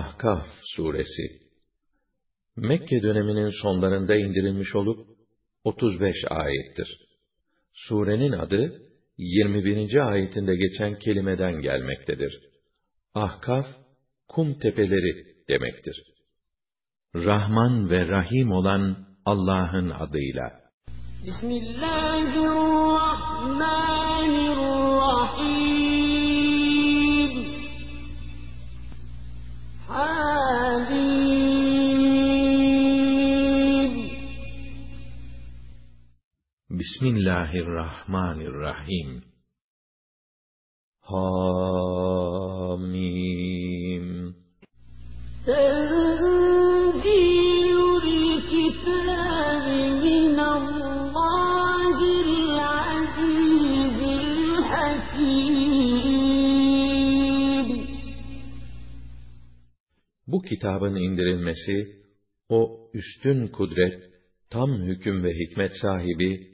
Ahkaf suresi Mekke döneminin sonlarında indirilmiş olup 35 ayettir. Surenin adı 21. ayetinde geçen kelimeden gelmektedir. Ahkaf kum tepeleri demektir. Rahman ve Rahim olan Allah'ın adıyla. Bismillahirrahmanirrahim. Bismillahirrahmanirrahim. Hamim. Bu kitabın indirilmesi, o üstün kudret, tam hüküm ve hikmet sahibi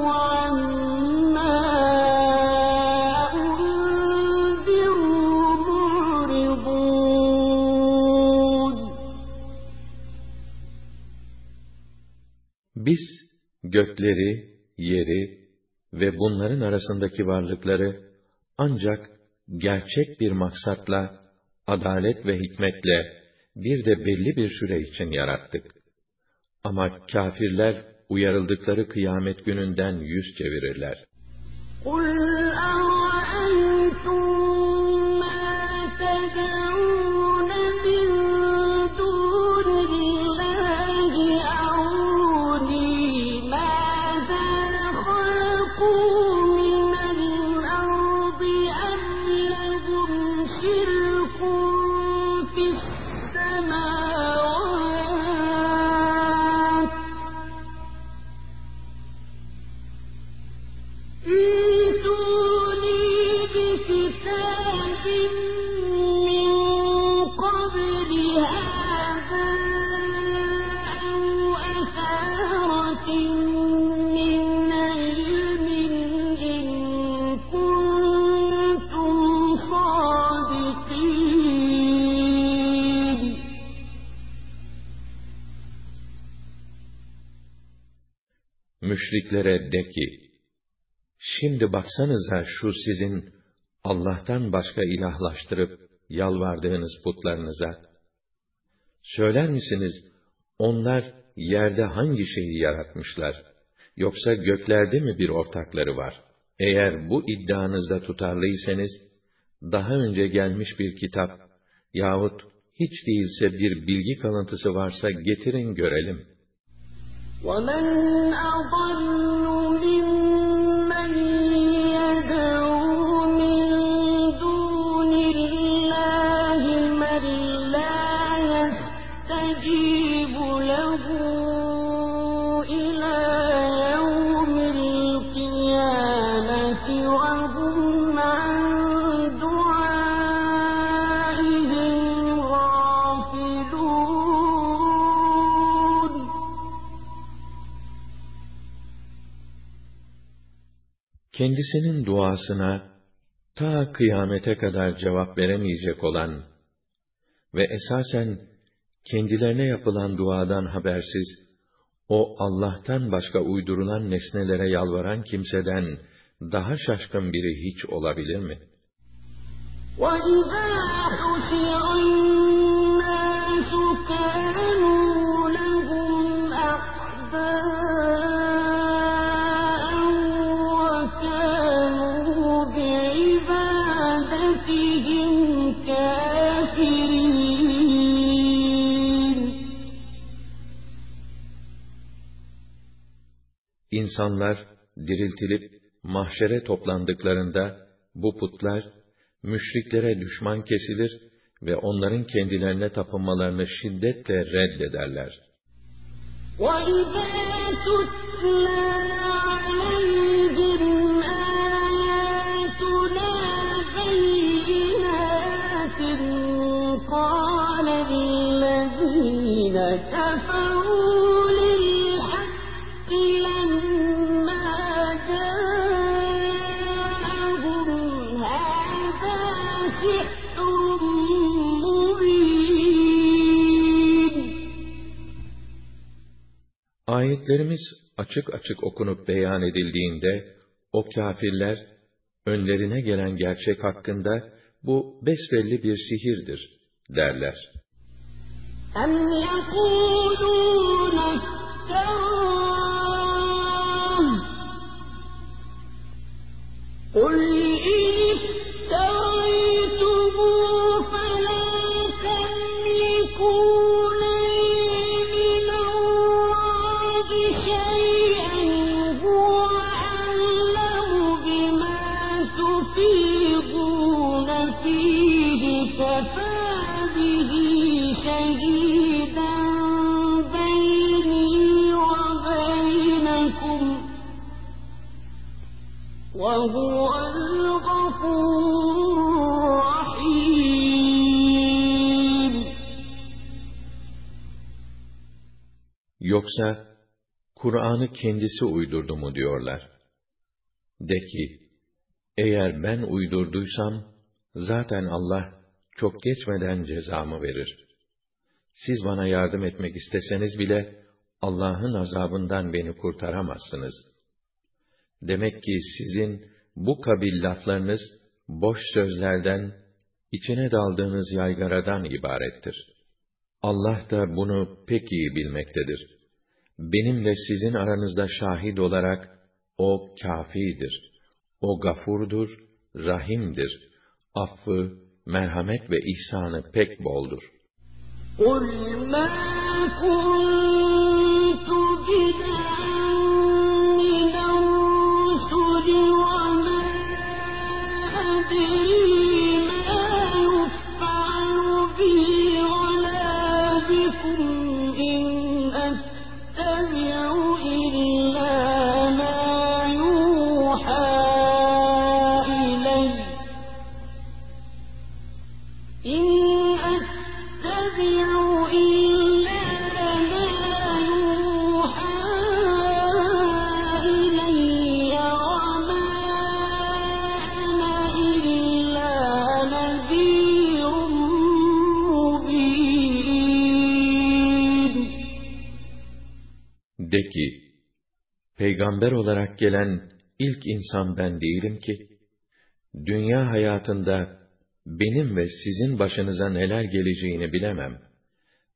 gökleri, yeri ve bunların arasındaki varlıkları ancak gerçek bir maksatla, adalet ve hikmetle bir de belli bir süre için yarattık. Ama kâfirler uyarıldıkları kıyamet gününden yüz çevirirler. قل Müşriklere de ki, şimdi baksanıza şu sizin Allah'tan başka ilahlaştırıp yalvardığınız putlarınıza. Söyler misiniz, onlar yerde hangi şeyi yaratmışlar? Yoksa göklerde mi bir ortakları var? Eğer bu iddianızda tutarlıysanız, daha önce gelmiş bir kitap yahut hiç değilse bir bilgi kalıntısı varsa getirin görelim.'' ومن أضل kendisinin duasına ta kıyamete kadar cevap veremeyecek olan ve esasen kendilerine yapılan duadan habersiz o Allah'tan başka uydurulan nesnelere yalvaran kimseden daha şaşkın biri hiç olabilir mi? وَإِذَا İnsanlar diriltilip mahşere toplandıklarında bu putlar müşriklere düşman kesilir ve onların kendilerine tapınmalarını şiddetle reddederler. وَإِذَا تُتْلَى Ayetlerimiz açık açık okunup beyan edildiğinde, o kâfirler, önlerine gelen gerçek hakkında, bu besbelli bir sihirdir, derler. أَمْ يَقُولُونَ افْتَرَاهُ ۖ قُلْ وَهُوَ الْغَفُورُ الرَّحِيمُ Yoksa, Kur'an'ı kendisi uydurdu mu diyorlar. De ki, eğer ben uydurduysam, zaten Allah çok geçmeden cezamı verir. Siz bana yardım etmek isteseniz bile, Allah'ın azabından beni kurtaramazsınız. Demek ki sizin bu kabil laflarınız, boş sözlerden, içine daldığınız yaygaradan ibarettir. Allah da bunu pek iyi bilmektedir. Benimle sizin aranızda şahit olarak, o kâfidir. O gafurdur, rahimdir. Affı, merhamet ve ihsanı pek boldur. قُلْ مَا peygamber olarak gelen ilk insan ben değilim ki, dünya hayatında benim ve sizin başınıza neler geleceğini bilemem.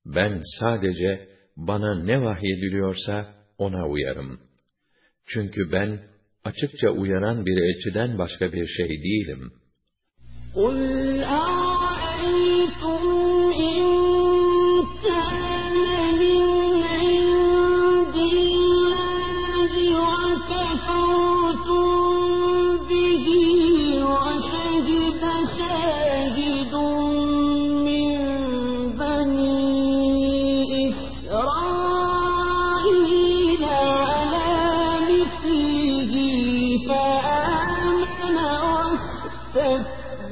Ben sadece bana ne vahyediliyorsa ona uyarım. Çünkü ben açıkça uyaran bir elçiden başka bir şey değilim. قُلْ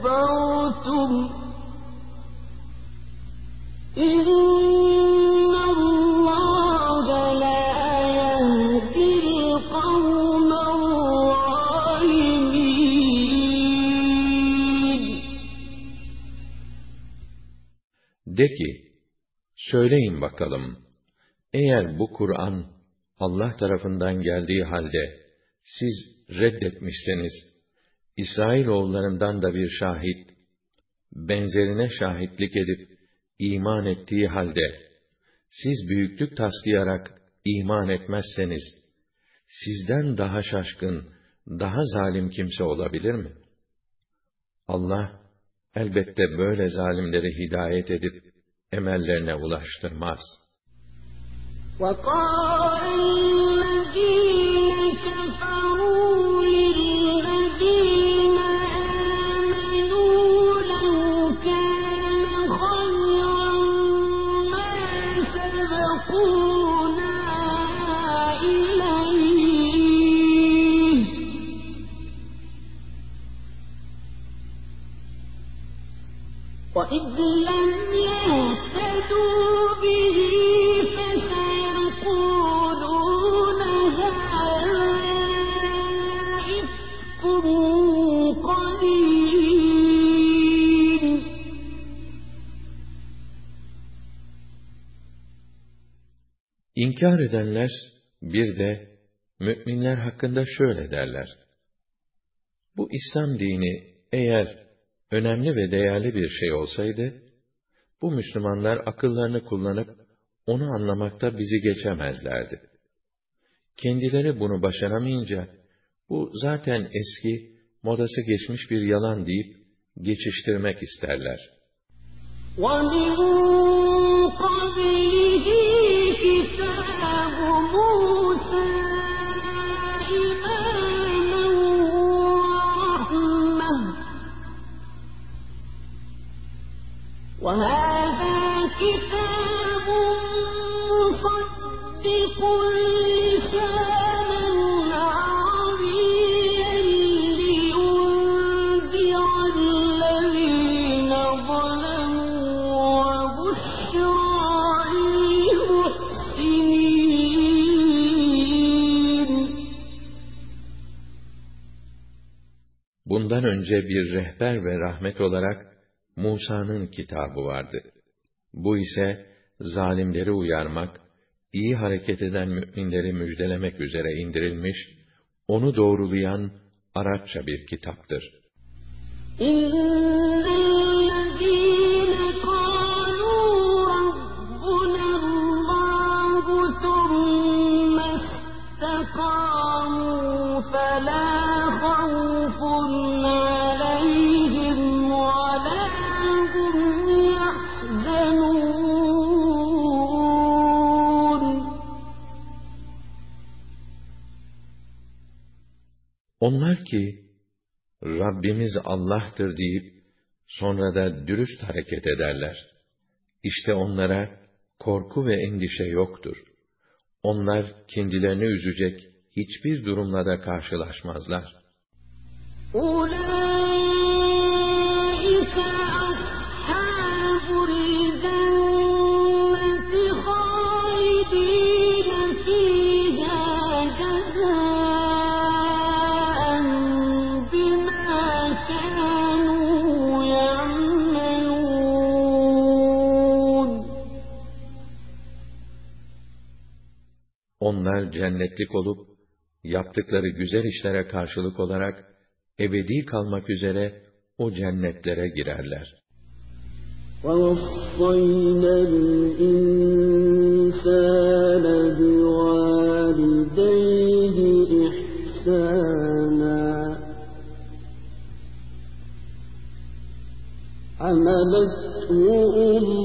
وَاسْتَكْبَرْتُمْ ۖ إِنَّ اللَّهَ لَا يَهْدِي الْقَوْمَ الظَّالِمِينَ De ki, söyleyin bakalım, eğer bu Kur'an Allah tarafından geldiği halde siz reddetmişseniz, İsrailoğullarından da bir şahit, benzerine şahitlik edip iman ettiği halde, siz büyüklük taslayarak iman etmezseniz, sizden daha şaşkın, daha zalim kimse olabilir mi? Allah, elbette böyle zalimleri hidayet edip, emellerine ulaştırmaz. وَقَالَ وإذ لم يهتدوا به فسيقولون هذا إفك قديم İnkar edenler bir de müminler hakkında şöyle derler. Bu İslam dini eğer önemli ve değerli bir şey olsaydı, bu Müslümanlar akıllarını kullanıp onu anlamakta bizi geçemezlerdi. Kendileri bunu başaramayınca, bu zaten eski, modası geçmiş bir yalan deyip geçiştirmek isterler. ومن قبله وهذا كتاب مصدق لسانا عربيا لينذر الذين ظلموا وبشرى للمحسنين Bundan önce bir rehber ve rahmet olarak Musa'nın kitabı vardı. Bu ise zalimleri uyarmak, iyi hareket eden müminleri müjdelemek üzere indirilmiş, onu doğrulayan Arapça bir kitaptır. إن الذين قالوا ربنا الله ثم استقاموا فلا Onlar ki, Rabbimiz Allah'tır deyip, sonra da dürüst hareket ederler. İşte onlara korku ve endişe yoktur. Onlar kendilerini üzecek hiçbir durumla da karşılaşmazlar. Ula Onlar cennetlik olup, yaptıkları güzel işlere karşılık olarak, ebedi kalmak üzere o cennetlere girerler. ووصينا الإنسان بوالديه إحسانا حملته أمه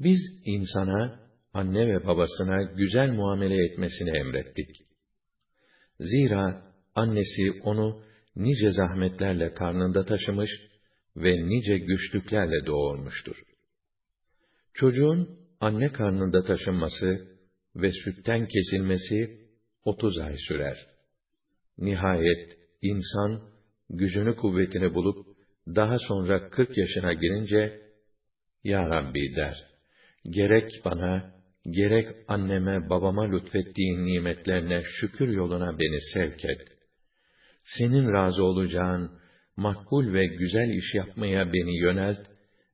Biz insana, anne ve babasına güzel muamele etmesini emrettik. Zira annesi onu nice zahmetlerle karnında taşımış ve nice güçlüklerle doğurmuştur. Çocuğun anne karnında taşınması ve sütten kesilmesi 30 ay sürer. Nihayet insan gücünü kuvvetini bulup daha sonra 40 yaşına girince Ya Rabbi der. Gerek bana, gerek anneme babama lütfettiğin nimetlerine şükür yoluna beni sevk et. Senin razı olacağın makbul ve güzel iş yapmaya beni yönelt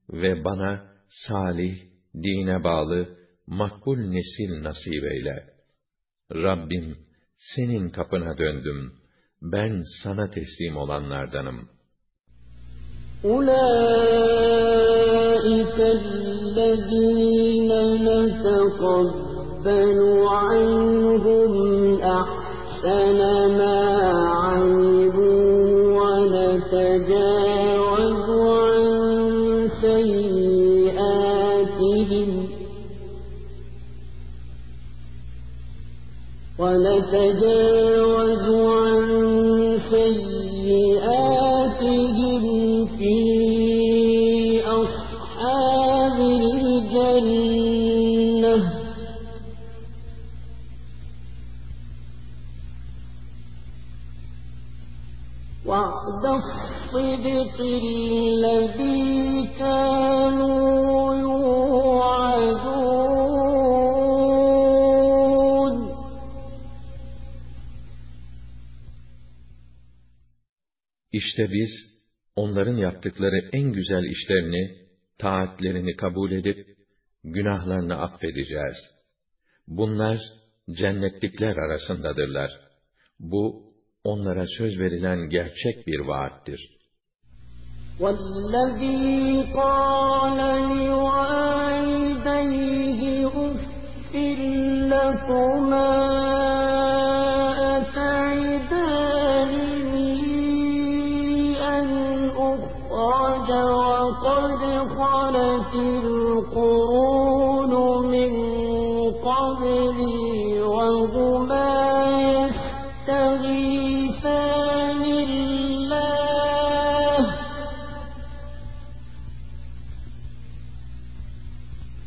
ve bana salih, dine bağlı, makbul nesil nasip eyle. Rabbim, senin kapına döndüm. Ben sana teslim olanlardanım. أولئك الذين نتقبل عنهم أحسن ما عملوا ونتجاوز عن سيئاتهم ونتجاوز İşte biz, onların yaptıkları en güzel işlerini, taatlerini kabul edip, günahlarını affedeceğiz. Bunlar, cennetlikler arasındadırlar. Bu, onlara söz verilen gerçek bir vaattir. والذي قال لوالديه أف لكما وقد خلت القرون من قبلي وهما يستغيثان الله.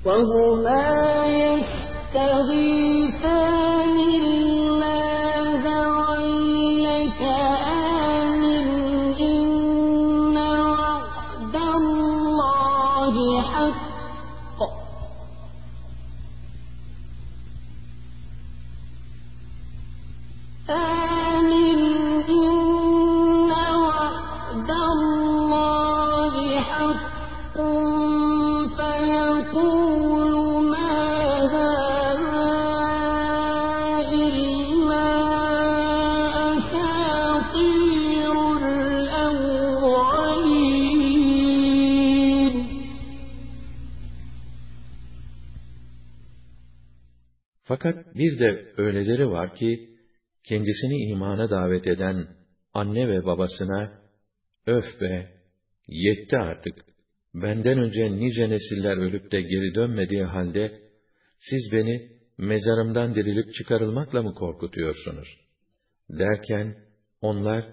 وهما bir de öyleleri var ki, kendisini imana davet eden anne ve babasına, öf be, yetti artık, benden önce nice nesiller ölüp de geri dönmediği halde, siz beni mezarımdan dirilip çıkarılmakla mı korkutuyorsunuz? Derken, onlar,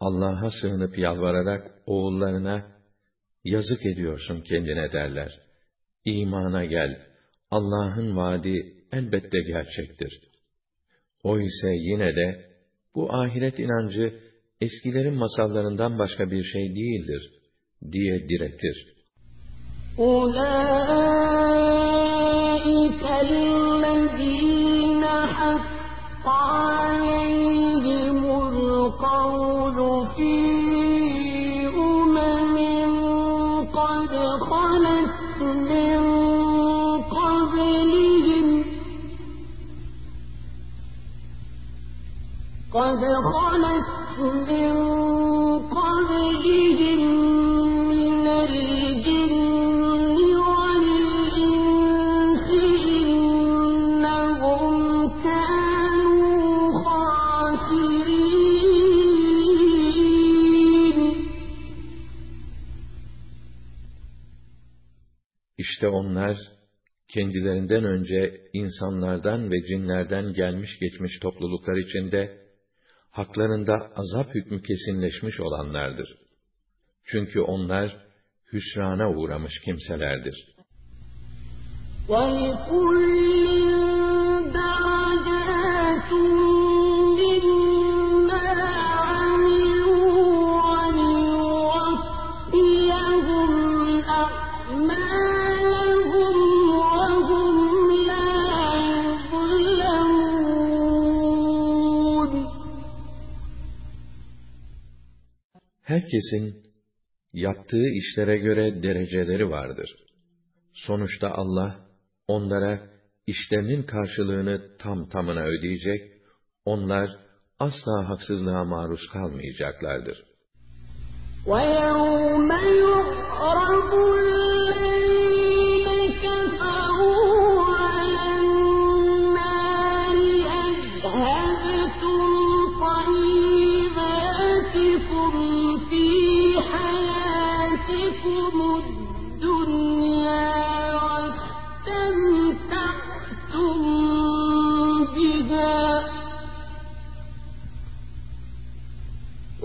Allah'a sığınıp yalvararak oğullarına, yazık ediyorsun kendine derler. İmana gel, Allah'ın vaadi elbette gerçektir. O ise yine de, bu ahiret inancı, eskilerin masallarından başka bir şey değildir, diye diretir. أولئك الذين حق عليهم القول في İşte onlar kendilerinden önce insanlardan ve cinlerden gelmiş geçmiş topluluklar içinde haklarında azap hükmü kesinleşmiş olanlardır. Çünkü onlar, hüsrana uğramış kimselerdir. وَلِكُلٍّ دَرَجَاتٌ Herkesin yaptığı işlere göre dereceleri vardır. Sonuçta Allah onlara işlerinin karşılığını tam tamına ödeyecek, onlar asla haksızlığa maruz kalmayacaklardır. وَيَوْمَ يُعْرَضُ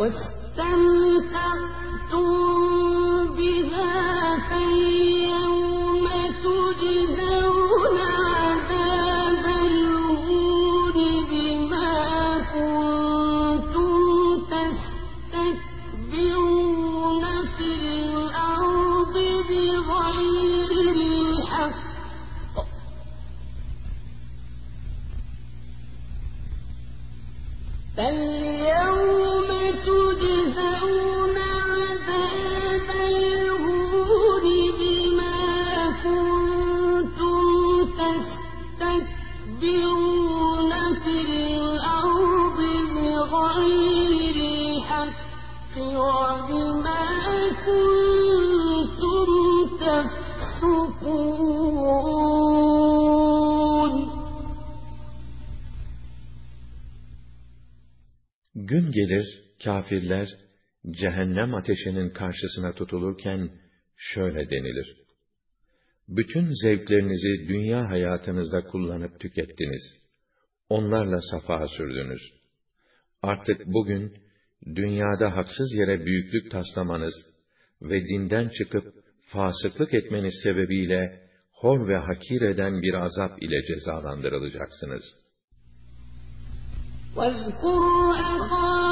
was kâfirler, cehennem ateşinin karşısına tutulurken, şöyle denilir. Bütün zevklerinizi dünya hayatınızda kullanıp tükettiniz. Onlarla safa sürdünüz. Artık bugün, dünyada haksız yere büyüklük taslamanız ve dinden çıkıp fasıklık etmeniz sebebiyle hor ve hakir eden bir azap ile cezalandırılacaksınız.'' واذكر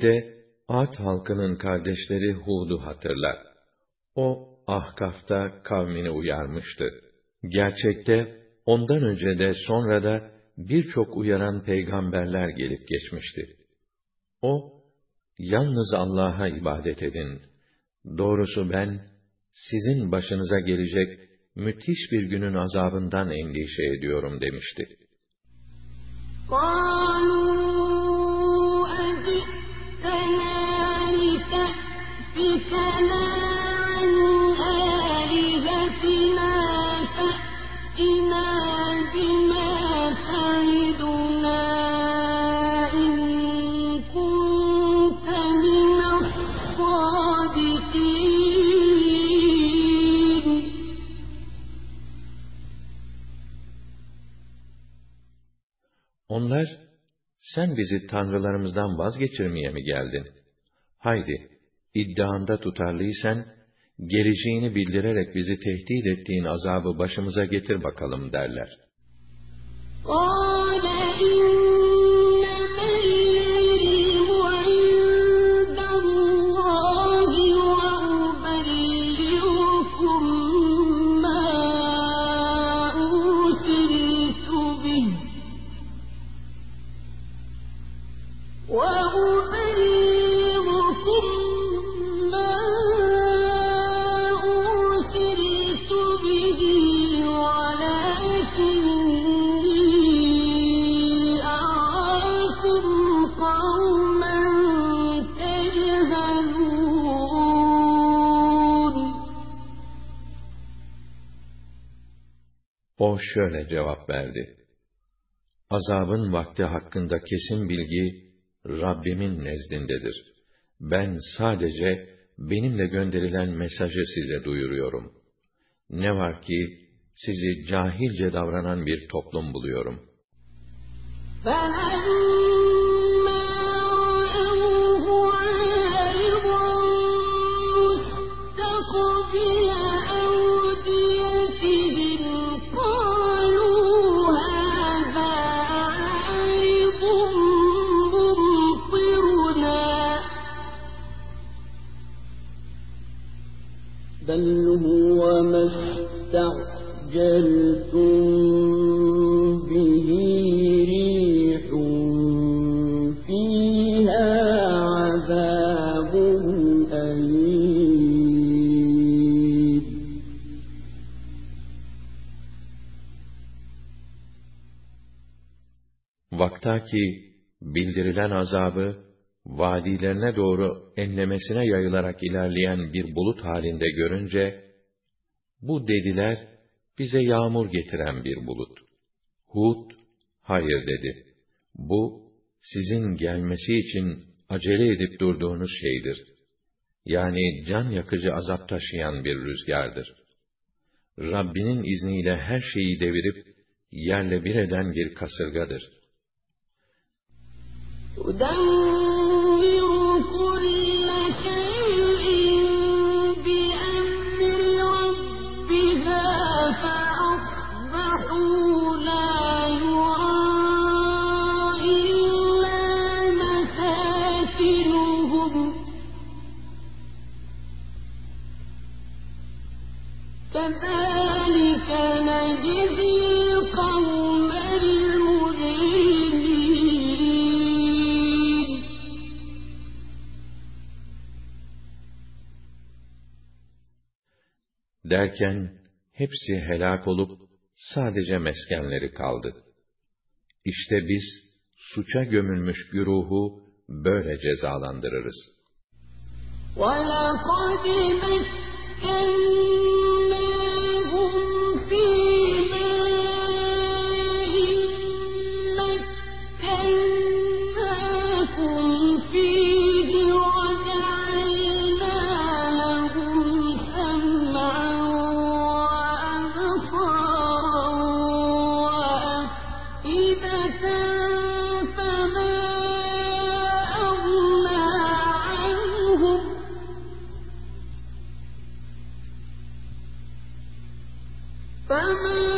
Bir de Ad halkının kardeşleri Hud'u hatırla. O Ahkaf'ta kavmini uyarmıştı. Gerçekte ondan önce de sonra da birçok uyaran peygamberler gelip geçmişti. O, yalnız Allah'a ibadet edin. Doğrusu ben, sizin başınıza gelecek müthiş bir günün azabından endişe ediyorum demişti. قالوا Onlar, sen bizi tanrılarımızdan vazgeçirmeye mi geldin? Haydi, iddianda tutarlıysan, geleceğini bildirerek bizi tehdit ettiğin azabı başımıza getir bakalım derler. O şöyle cevap verdi. Azabın vakti hakkında kesin bilgi, Rabbimin nezdindedir. Ben sadece benimle gönderilen mesajı size duyuruyorum. Ne var ki, sizi cahilce davranan bir toplum buluyorum. Ben... Vaktaki bildirilen azabı vadilerine doğru enlemesine yayılarak ilerleyen bir bulut halinde görünce bu dediler bize yağmur getiren bir bulut. Hud hayır dedi. Bu sizin gelmesi için acele edip durduğunuz şeydir. Yani can yakıcı azap taşıyan bir rüzgardır. Rabbinin izniyle her şeyi devirip yerle bir eden bir kasırgadır. تدمر Derken hepsi helak olup sadece meskenleri kaldı. İşte biz suça gömülmüş güruhu böyle cezalandırırız. ولقد مكناهم فما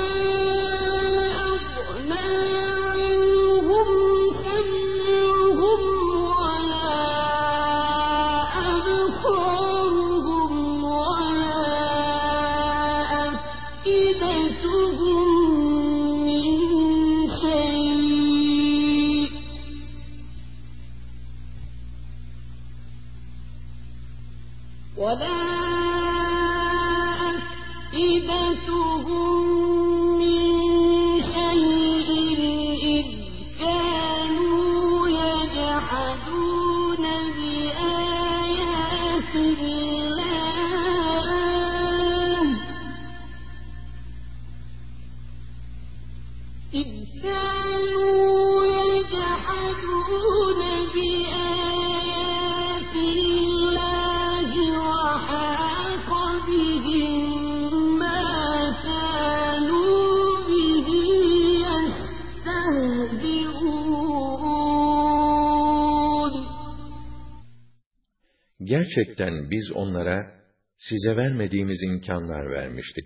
Gerçekten biz onlara size vermediğimiz imkanlar vermiştik.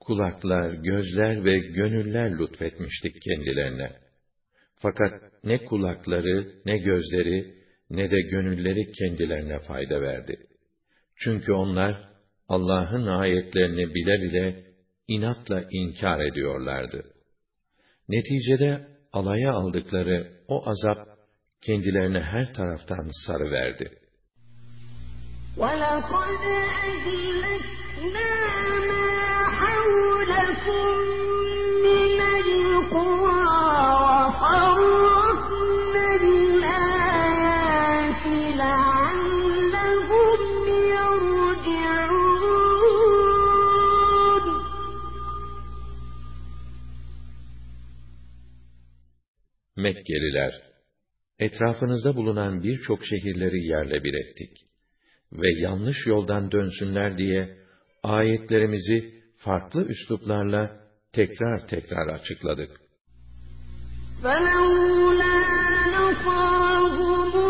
Kulaklar, gözler ve gönüller lütfetmiştik kendilerine. Fakat ne kulakları, ne gözleri, ne de gönülleri kendilerine fayda verdi. Çünkü onlar Allah'ın ayetlerini bile bile inatla inkar ediyorlardı. Neticede alaya aldıkları o azap kendilerine her taraftan sarıverdi. وَلَقَدْ أَهْلَكْنَا مَا حَوْلَكُم مِّنَ الْقُرَىٰ وَصَرَّفْنَا الْآيَاتِ لَعَلَّهُمْ يَرْجِعُونَ Mekkeliler, etrafınızda bulunan birçok şehirleri yerle bir ettik ve yanlış yoldan dönsünler diye ayetlerimizi farklı üsluplarla tekrar tekrar açıkladık. فَلَوْلَا نَصَرَهُمُ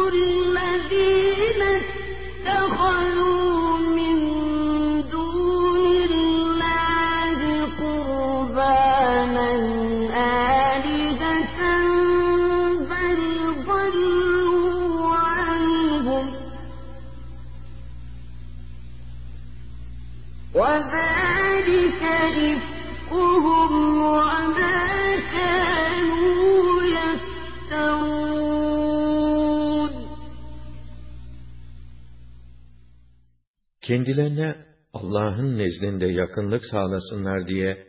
Kendilerine Allah'ın nezdinde yakınlık sağlasınlar diye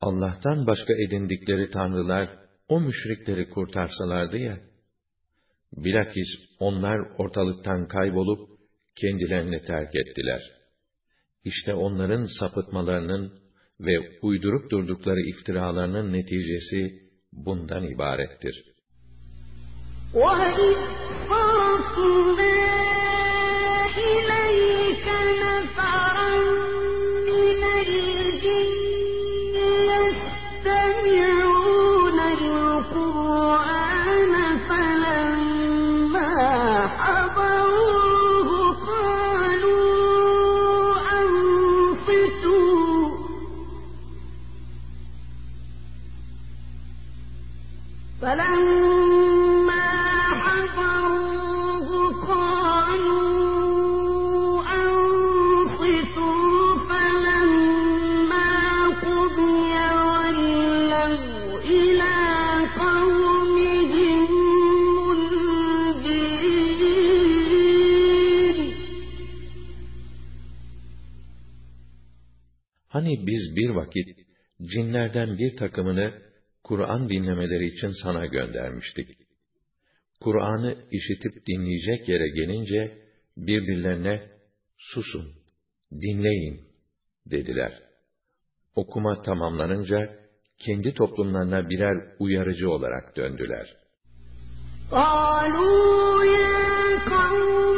Allah'tan başka edindikleri tanrılar o müşrikleri kurtarsalardı ya. Bilakis onlar ortalıktan kaybolup kendilerini terk ettiler. İşte onların sapıtmalarının ve uydurup durdukları iftiralarının neticesi bundan ibarettir. وَإِذْ bir vakit cinlerden bir takımını Kur'an dinlemeleri için sana göndermiştik. Kur'an'ı işitip dinleyecek yere gelince birbirlerine susun, dinleyin dediler. Okuma tamamlanınca kendi toplumlarına birer uyarıcı olarak döndüler. قَالُوا يَا قَوْمَنَا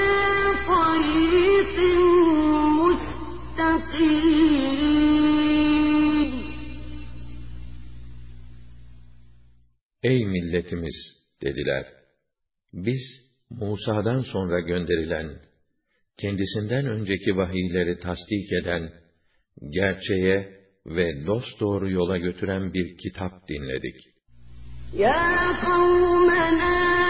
milletimiz dediler. Biz Musa'dan sonra gönderilen, kendisinden önceki vahiyleri tasdik eden, gerçeğe ve dost doğru yola götüren bir kitap dinledik. Ya kavmena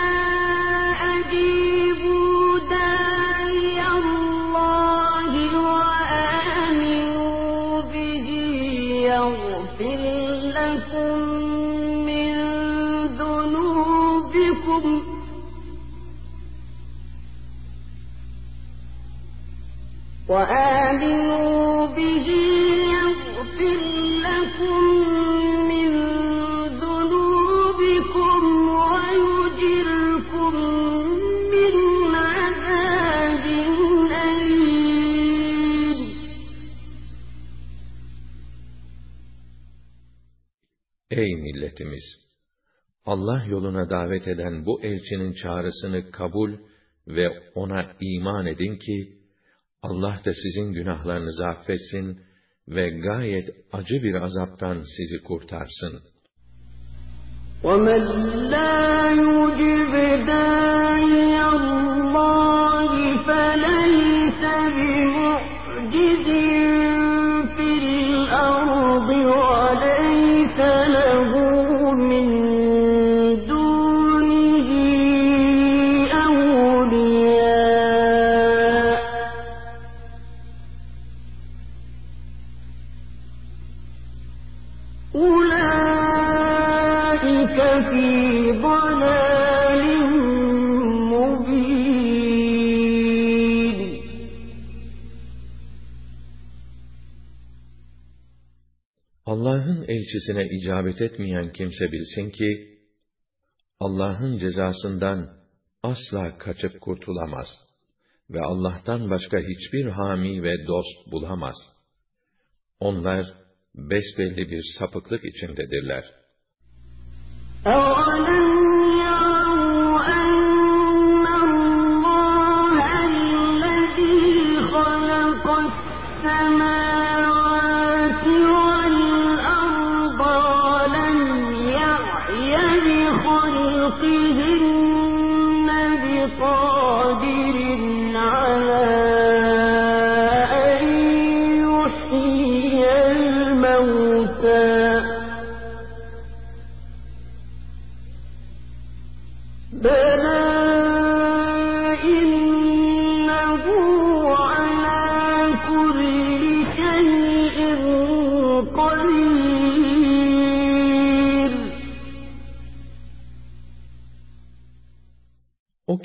Ey milletimiz! Allah yoluna davet eden bu elçinin çağrısını kabul ve ona iman edin ki, Allah da sizin günahlarınızı affetsin ve gayet acı bir azaptan sizi kurtarsın. وَمَنْ لَا يُجِبْ دَاعِيَ elçisine icabet etmeyen kimse bilsin ki, Allah'ın cezasından asla kaçıp kurtulamaz ve Allah'tan başka hiçbir hami ve dost bulamaz. Onlar besbelli bir sapıklık içindedirler.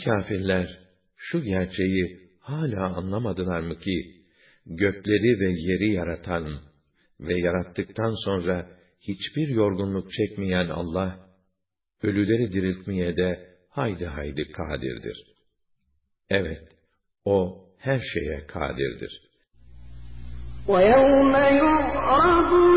kâfirler şu gerçeği hala anlamadılar mı ki gökleri ve yeri yaratan ve yarattıktan sonra hiçbir yorgunluk çekmeyen Allah ölüleri diriltmeye de haydi haydi kadirdir. Evet, o her şeye kadirdir. وَيَوْمَ يُعْرَضُ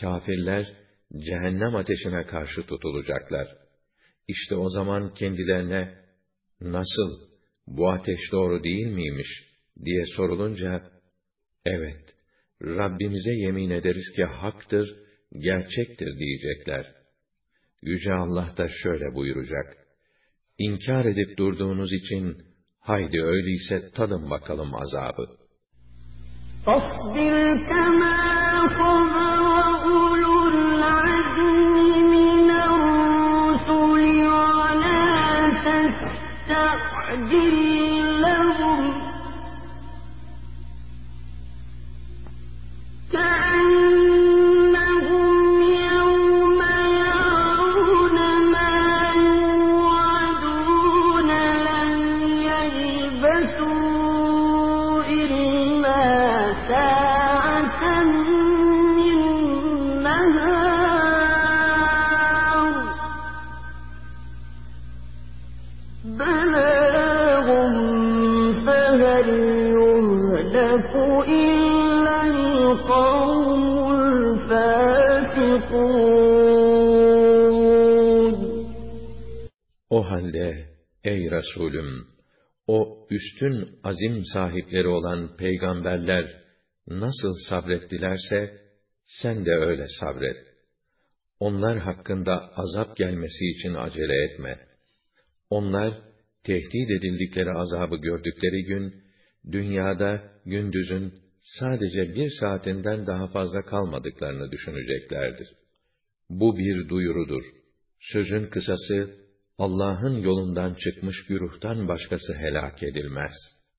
kâfirler cehennem ateşine karşı tutulacaklar. İşte o zaman kendilerine nasıl bu ateş doğru değil miymiş diye sorulunca evet Rabbimize yemin ederiz ki haktır, gerçektir diyecekler. Yüce Allah da şöyle buyuracak. İnkar edip durduğunuz için haydi öyleyse tadın bakalım azabı. Tasbir sahipleri olan peygamberler nasıl sabrettilerse, sen de öyle sabret. Onlar hakkında azap gelmesi için acele etme. Onlar, tehdit edildikleri azabı gördükleri gün, dünyada gündüzün sadece bir saatinden daha fazla kalmadıklarını düşüneceklerdir. Bu bir duyurudur. Sözün kısası, Allah'ın yolundan çıkmış güruhtan başkası helak edilmez.''